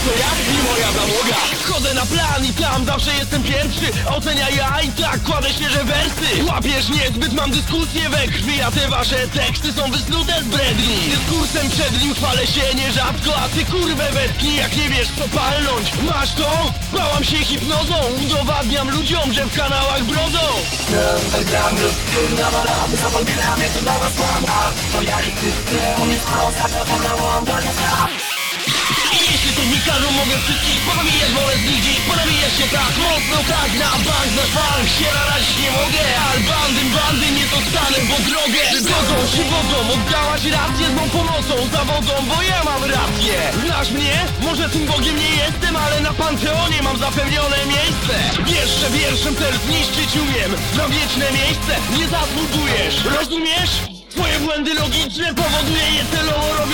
spierdalem są lekko ja i moja załoga Chodzę na plan i tam zawsze jestem pierwszy. Ocenia ja i tak kładę świeże wersy. Łapiesz niezbyt, mam dyskusję we krwi A te wasze teksty są wysnute z bredni. Dyskursem przed nim chwalę się nierzadko A ty kurwę wetknij, jak nie wiesz co palnąć. Masz to? Bałam się hipnozą. Udowadniam ludziom, że w kanałach brodą I jeśli to mi każą, mogę wszystkich ponabijać Wolę z nich dziś ponabijać się tak mocno Tak na bank, na bank się narać nie mogę. Ale bandy, bandy nie dostanę, bo drogę Godzą się wodzą, oddałaś rację z mą pomocą Zawodzą, bo ja mam rację. Znasz mnie? Może tym Bogiem nie jestem Ale na Panteonie mam zapewnione miejsce. Wiersze wierszem cel zniszczyć umiem Na wieczne miejsce nie zasługujesz. Rozumiesz? Twoje błędy logiczne powoduje je celowo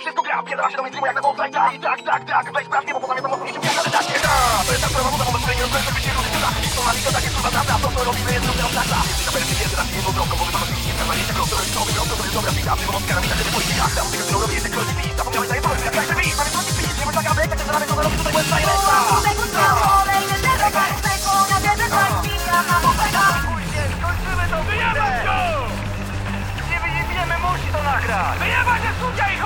Wszystko gra, pierdala się do mainstreamu jak na wąsa i tak, i tak, tak, tak Weź sprawdź bo to mocno mi się pierdala tak nie da To jest ta sprawa, bo mam myślenie, że żeby się ludzie czyta I to na to takie kurwa prawda, to co robimy jest równe od lata Na pewno nie teraz nie drogą, bo wypada mi nie trzeba nie tak to jest dobry, to jest dobra wita Bo mocka mi tak, żeby pójść jak tam tego co robię, jest kroki Wyjebać jest studia i!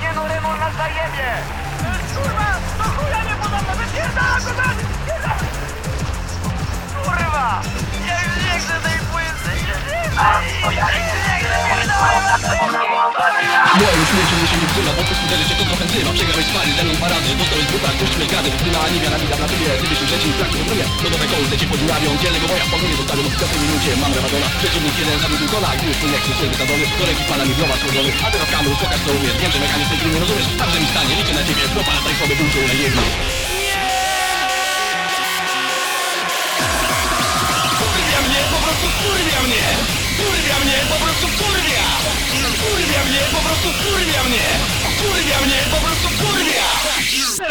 Nie no, nas zajebie! Kurwa, do chuja nie podobno, wypierdala go za Kurwa! Ja już nie chcę tej płyty! Ja nie chcę, pierdolę! Moją śmiercią mnie się nie wzywa, bo prostu uderzy cię kontrofensywa Przegrałeś spary, ze mną dwa razy, dostałeś buta, puścimy gady Wyma Aniwia na mida na tybie, gdybyś trzeci w trakcie rozumie Godowe kołce cię podurawią, dzielnego boja wspomnienie zostawią. W każdej minucie mam Ramadona, przeciwnik jeden zabił Dukona Gdy już tu nie chcę sobie wysadzony, ręki pana mi wiowa schłodzony A teraz kamerą pokaż co umiesz, wiem, że mechanizm tej nie rozumiesz. Także mi stanie, liczę na ciebie, propalataj sobie duszę na ziemi Kurwia mnie, po prostu kurwia mnie! Kurwia mnie, po prostu kurwia! Kurwia mnie, po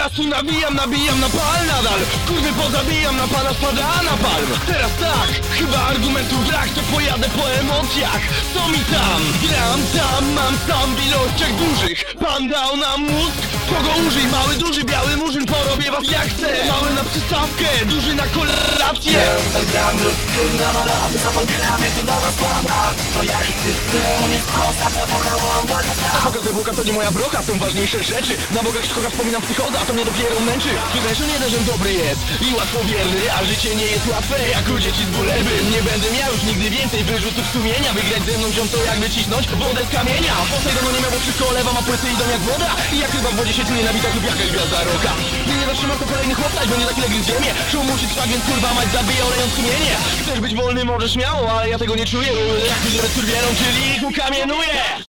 Teraz tu nabijam, nabijam na pal nadal. Kurwy pozabijam, na pana spada na palm. Teraz tak, chyba argumentów brak To pojadę po emocjach, co mi tam? Gram tam, mam sam w ilościach dużych. Pan dał nam mózg, kogo użyj? Mały, duży, biały murzyn, porobię was jak chcę. Mały na przystawkę, duży na kolację. Pokaz wybuka to nie moja brocha, są ważniejsze rzeczy Na bogach szkoda wspominam psychoza, to mnie dopiero męczy. Tutaj nie jeden, że dobry jest i łatwowierny A życie nie jest łatwe, jak u dzieci z buleby Nie będę miał już nigdy więcej wyrzutów sumienia. Wygrać ze mną ziom to jakby cisnąć wodę z kamienia. Posejdono nie miał, bo wszystko olewa, ma płyty idą jak woda. I jak chyba w wodzie się czuje na bitach lub jakaś gwiazda roka. Gdy nie zatrzyma to kolejny chłopcać, będzie za chwilę gryźć ziemię Szum musi trwać, więc kurwa mać zabija olejąc sumienie. Chcesz być wolny, możesz śmiało, ale ja tego nie czuję. Jak ludzie turbielą, czyli ich ukamienuję